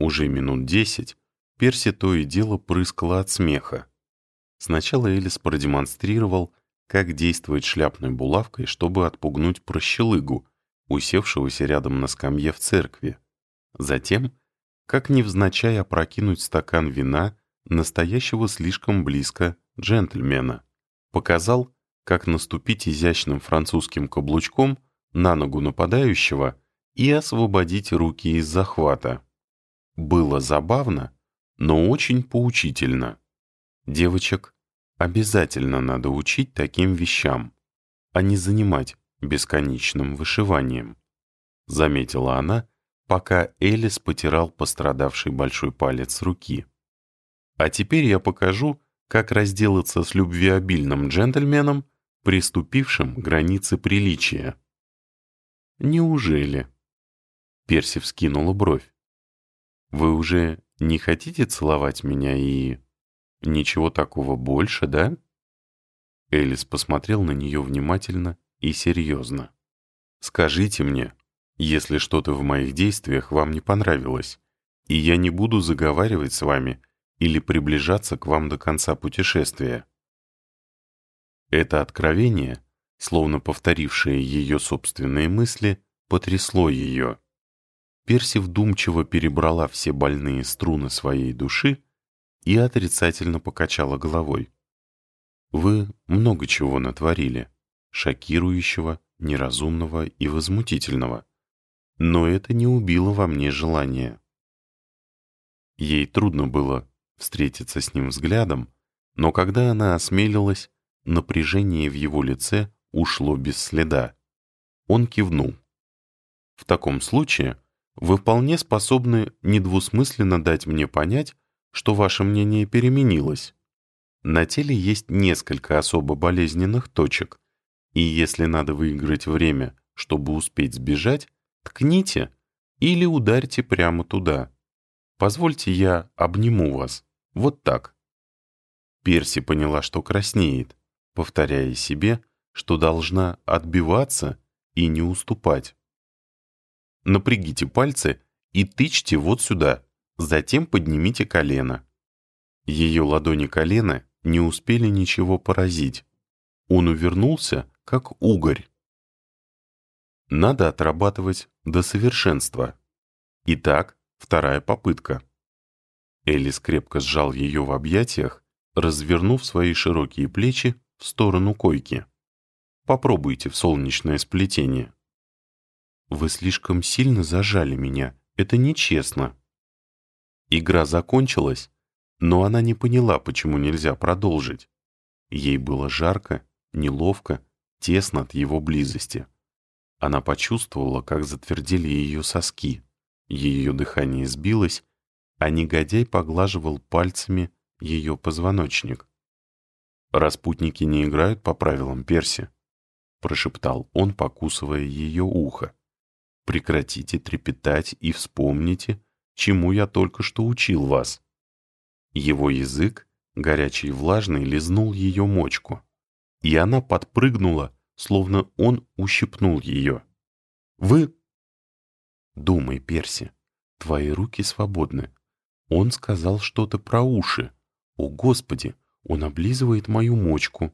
Уже минут десять Перси то и дело прыскала от смеха. Сначала Элис продемонстрировал, как действовать шляпной булавкой, чтобы отпугнуть прощелыгу, усевшегося рядом на скамье в церкви. Затем, как невзначай опрокинуть стакан вина настоящего слишком близко джентльмена. Показал, как наступить изящным французским каблучком на ногу нападающего и освободить руки из захвата. Было забавно, но очень поучительно. Девочек обязательно надо учить таким вещам, а не занимать бесконечным вышиванием, заметила она, пока Элис потирал пострадавший большой палец руки. А теперь я покажу, как разделаться с любвеобильным джентльменом, приступившим к границе приличия. Неужели? Перси вскинула бровь. Вы уже не хотите целовать меня и... Ничего такого больше, да? Элис посмотрел на нее внимательно и серьезно. «Скажите мне, если что-то в моих действиях вам не понравилось, и я не буду заговаривать с вами или приближаться к вам до конца путешествия». Это откровение, словно повторившее ее собственные мысли, потрясло ее. Перси вдумчиво перебрала все больные струны своей души и отрицательно покачала головой. «Вы много чего натворили, шокирующего, неразумного и возмутительного, но это не убило во мне желания». Ей трудно было встретиться с ним взглядом, но когда она осмелилась, напряжение в его лице ушло без следа. Он кивнул. «В таком случае вы вполне способны недвусмысленно дать мне понять, что ваше мнение переменилось. На теле есть несколько особо болезненных точек, и если надо выиграть время, чтобы успеть сбежать, ткните или ударьте прямо туда. Позвольте я обниму вас. Вот так. Перси поняла, что краснеет, повторяя себе, что должна отбиваться и не уступать. Напрягите пальцы и тычьте вот сюда, Затем поднимите колено. Ее ладони колена не успели ничего поразить. Он увернулся, как угорь. Надо отрабатывать до совершенства. Итак, вторая попытка. Элис крепко сжал ее в объятиях, развернув свои широкие плечи в сторону койки. Попробуйте в солнечное сплетение. Вы слишком сильно зажали меня. Это нечестно. Игра закончилась, но она не поняла, почему нельзя продолжить. Ей было жарко, неловко, тесно от его близости. Она почувствовала, как затвердели ее соски, ее дыхание сбилось, а негодяй поглаживал пальцами ее позвоночник. «Распутники не играют по правилам Перси», — прошептал он, покусывая ее ухо. «Прекратите трепетать и вспомните, чему я только что учил вас». Его язык, горячий и влажный, лизнул ее мочку, и она подпрыгнула, словно он ущипнул ее. «Вы...» «Думай, Перси, твои руки свободны. Он сказал что-то про уши. О, Господи, он облизывает мою мочку».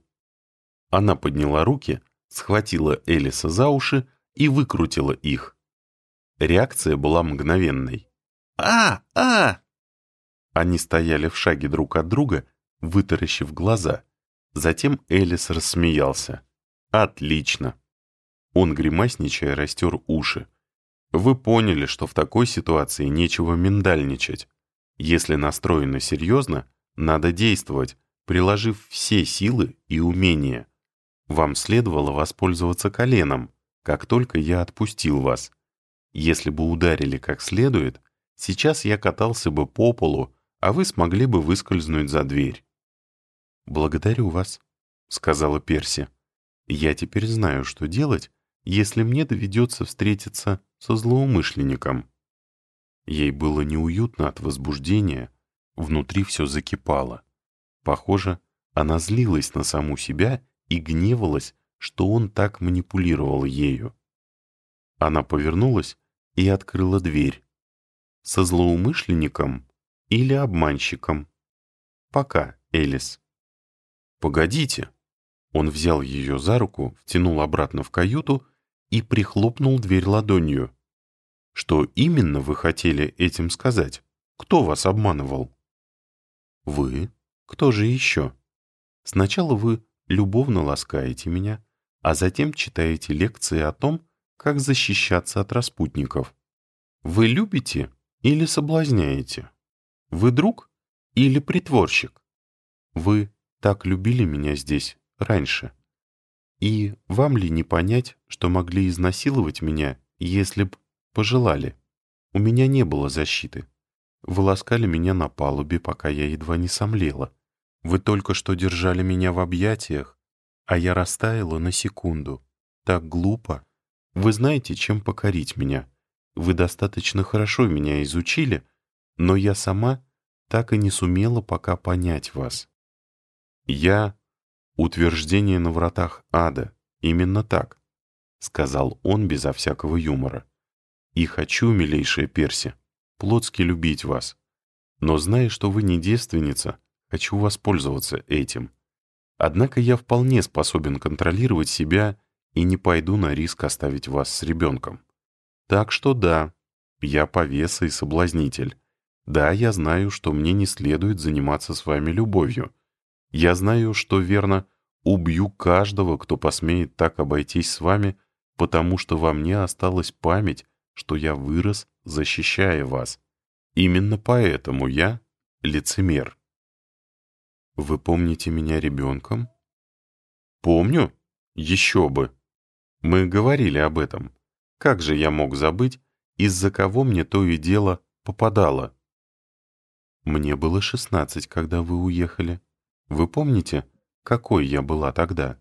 Она подняла руки, схватила Элиса за уши и выкрутила их. Реакция была мгновенной. «А! А!» Они стояли в шаге друг от друга, вытаращив глаза. Затем Элис рассмеялся. «Отлично!» Он, гримасничая, растер уши. «Вы поняли, что в такой ситуации нечего миндальничать. Если настроено серьезно, надо действовать, приложив все силы и умения. Вам следовало воспользоваться коленом, как только я отпустил вас. Если бы ударили как следует, Сейчас я катался бы по полу, а вы смогли бы выскользнуть за дверь. «Благодарю вас», — сказала Перси. «Я теперь знаю, что делать, если мне доведется встретиться со злоумышленником». Ей было неуютно от возбуждения, внутри все закипало. Похоже, она злилась на саму себя и гневалась, что он так манипулировал ею. Она повернулась и открыла дверь. со злоумышленником или обманщиком. Пока, Элис. Погодите. Он взял ее за руку, втянул обратно в каюту и прихлопнул дверь ладонью. Что именно вы хотели этим сказать? Кто вас обманывал? Вы? Кто же еще? Сначала вы любовно ласкаете меня, а затем читаете лекции о том, как защищаться от распутников. Вы любите или соблазняете? Вы друг или притворщик? Вы так любили меня здесь раньше. И вам ли не понять, что могли изнасиловать меня, если б пожелали? У меня не было защиты. Вы ласкали меня на палубе, пока я едва не сомлела. Вы только что держали меня в объятиях, а я растаяла на секунду. Так глупо. Вы знаете, чем покорить меня. Вы достаточно хорошо меня изучили, но я сама так и не сумела пока понять вас. Я — утверждение на вратах ада, именно так, — сказал он безо всякого юмора. И хочу, милейшая Перси, плотски любить вас. Но зная, что вы не девственница, хочу воспользоваться этим. Однако я вполне способен контролировать себя и не пойду на риск оставить вас с ребенком. Так что да, я повеса и соблазнитель. Да, я знаю, что мне не следует заниматься с вами любовью. Я знаю, что верно, убью каждого, кто посмеет так обойтись с вами, потому что во мне осталась память, что я вырос, защищая вас. Именно поэтому я лицемер. Вы помните меня ребенком? Помню. Еще бы. Мы говорили об этом. Как же я мог забыть, из-за кого мне то и дело попадало? Мне было шестнадцать, когда вы уехали. Вы помните, какой я была тогда?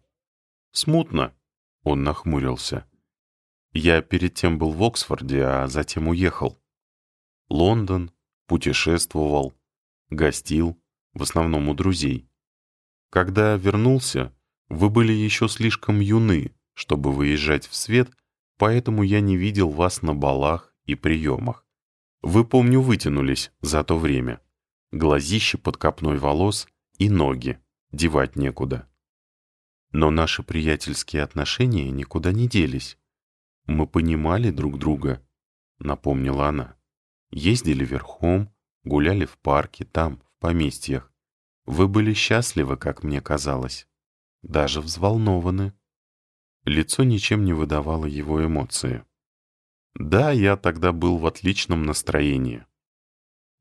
Смутно. Он нахмурился. Я перед тем был в Оксфорде, а затем уехал. Лондон, путешествовал, гостил, в основном у друзей. Когда вернулся, вы были еще слишком юны, чтобы выезжать в свет, поэтому я не видел вас на балах и приемах. Вы, помню, вытянулись за то время. Глазище под копной волос и ноги. Девать некуда. Но наши приятельские отношения никуда не делись. Мы понимали друг друга, напомнила она. Ездили верхом, гуляли в парке, там, в поместьях. Вы были счастливы, как мне казалось. Даже взволнованы. Лицо ничем не выдавало его эмоции. Да, я тогда был в отличном настроении.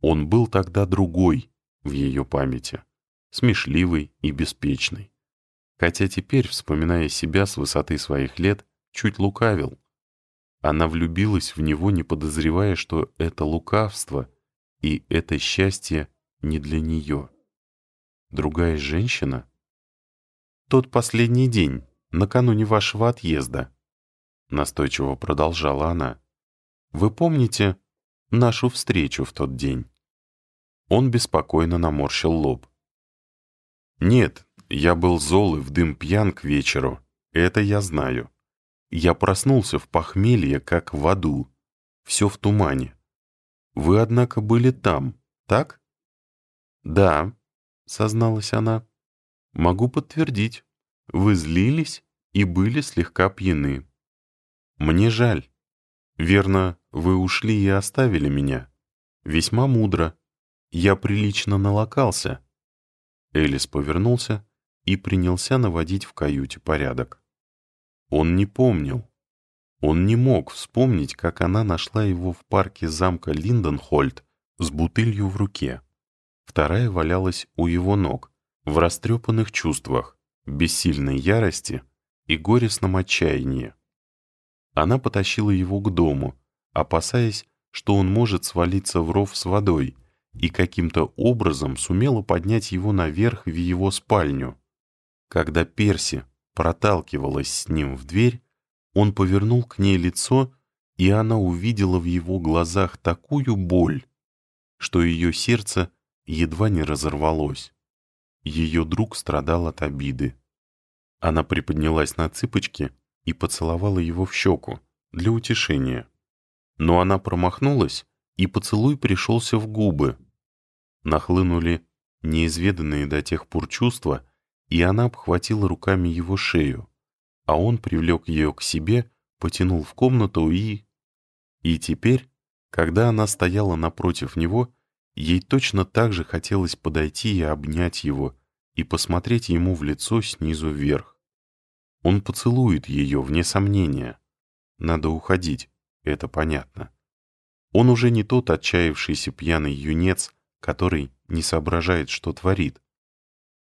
Он был тогда другой в ее памяти, смешливый и беспечный. Хотя теперь, вспоминая себя с высоты своих лет, чуть лукавил. Она влюбилась в него, не подозревая, что это лукавство и это счастье не для нее. Другая женщина? Тот последний день, накануне вашего отъезда, настойчиво продолжала она. Вы помните нашу встречу в тот день? Он беспокойно наморщил лоб. Нет, я был зол и в дым пьян к вечеру, это я знаю. Я проснулся в похмелье, как в аду, все в тумане. Вы, однако, были там, так? Да, созналась она. Могу подтвердить. Вы злились и были слегка пьяны. Мне жаль. Верно, вы ушли и оставили меня. Весьма мудро. Я прилично налокался. Элис повернулся и принялся наводить в каюте порядок. Он не помнил. Он не мог вспомнить, как она нашла его в парке замка Линденхольд с бутылью в руке. Вторая валялась у его ног, в растрепанных чувствах, бессильной ярости и горестном отчаянии. Она потащила его к дому, опасаясь, что он может свалиться в ров с водой, и каким-то образом сумела поднять его наверх в его спальню. Когда Перси проталкивалась с ним в дверь, он повернул к ней лицо, и она увидела в его глазах такую боль, что ее сердце едва не разорвалось. Ее друг страдал от обиды. Она приподнялась на цыпочки и поцеловала его в щеку для утешения. Но она промахнулась и поцелуй пришелся в губы. Нахлынули неизведанные до тех пор чувства, и она обхватила руками его шею, а он привлек ее к себе, потянул в комнату и... И теперь, когда она стояла напротив него, ей точно так же хотелось подойти и обнять его, и посмотреть ему в лицо снизу вверх. Он поцелует ее, вне сомнения. Надо уходить, это понятно. Он уже не тот отчаявшийся пьяный юнец, который не соображает, что творит.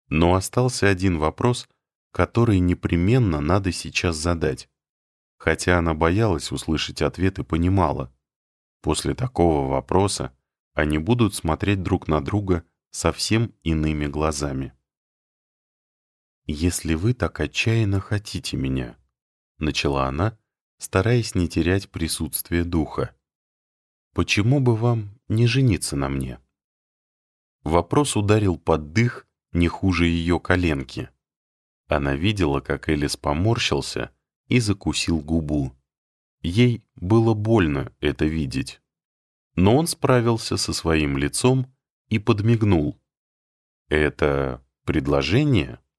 Но остался один вопрос, который непременно надо сейчас задать. Хотя она боялась услышать ответ и понимала. После такого вопроса они будут смотреть друг на друга совсем иными глазами. «Если вы так отчаянно хотите меня», — начала она, стараясь не терять присутствие духа, «почему бы вам не жениться на мне?» Вопрос ударил под дых не хуже ее коленки. Она видела, как Элис поморщился и закусил губу. Ей было больно это видеть. Но он справился со своим лицом и подмигнул. «Это предложение?» —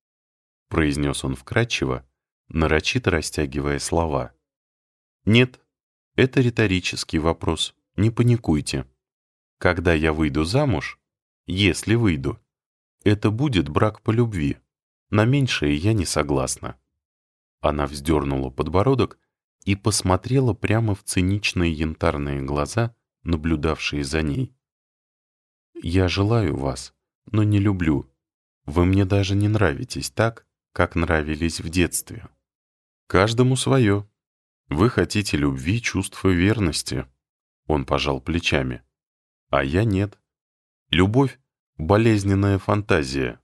произнес он вкратчиво, нарочито растягивая слова. «Нет, это риторический вопрос, не паникуйте. Когда я выйду замуж, если выйду. Это будет брак по любви. На меньшее я не согласна». Она вздернула подбородок и посмотрела прямо в циничные янтарные глаза, наблюдавшие за ней. «Я желаю вас, но не люблю. Вы мне даже не нравитесь так, как нравились в детстве. Каждому свое. Вы хотите любви, чувства верности». Он пожал плечами. «А я нет. Любовь — болезненная фантазия.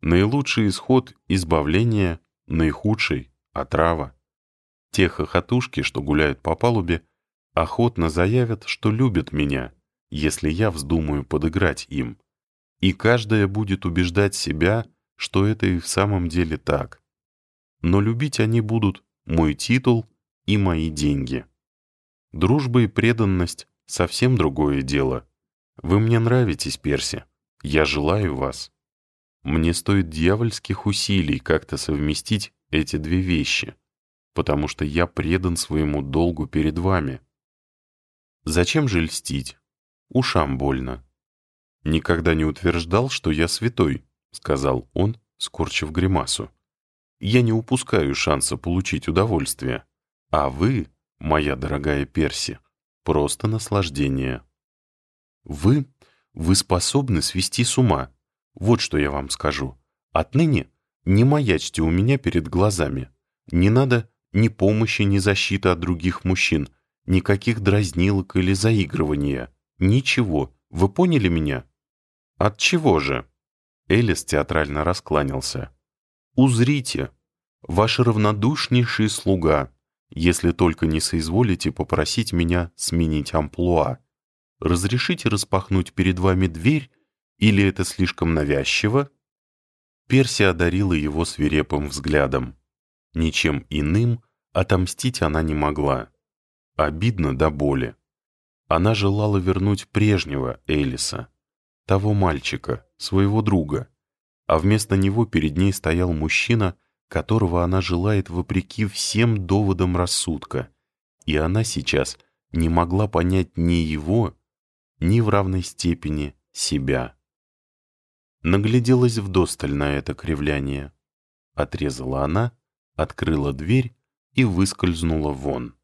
Наилучший исход — избавление, наихудший — отрава. Те хохотушки, что гуляют по палубе, охотно заявят, что любят меня, если я вздумаю подыграть им. И каждая будет убеждать себя, что это и в самом деле так. Но любить они будут мой титул и мои деньги. Дружба и преданность — совсем другое дело. Вы мне нравитесь, Перси. Я желаю вас. Мне стоит дьявольских усилий как-то совместить эти две вещи, потому что я предан своему долгу перед вами. Зачем же льстить? Ушам больно. Никогда не утверждал, что я святой, сказал он, скорчив гримасу. Я не упускаю шанса получить удовольствие. А вы, моя дорогая Перси, просто наслаждение. Вы, вы способны свести с ума. Вот что я вам скажу. Отныне не маячьте у меня перед глазами. Не надо ни помощи, ни защиты от других мужчин, никаких дразнилок или заигрывания. Ничего. Вы поняли меня? От чего же? Элис театрально раскланялся. Узрите, ваш равнодушнейший слуга, если только не соизволите попросить меня сменить амплуа. Разрешите распахнуть перед вами дверь, или это слишком навязчиво?» Перси одарила его свирепым взглядом. Ничем иным отомстить она не могла. Обидно до боли. Она желала вернуть прежнего Элиса, того мальчика, своего друга, а вместо него перед ней стоял мужчина, которого она желает вопреки всем доводам рассудка, и она сейчас не могла понять ни его, ни в равной степени себя. Нагляделась вдосталь на это кривляние. Отрезала она, открыла дверь и выскользнула вон.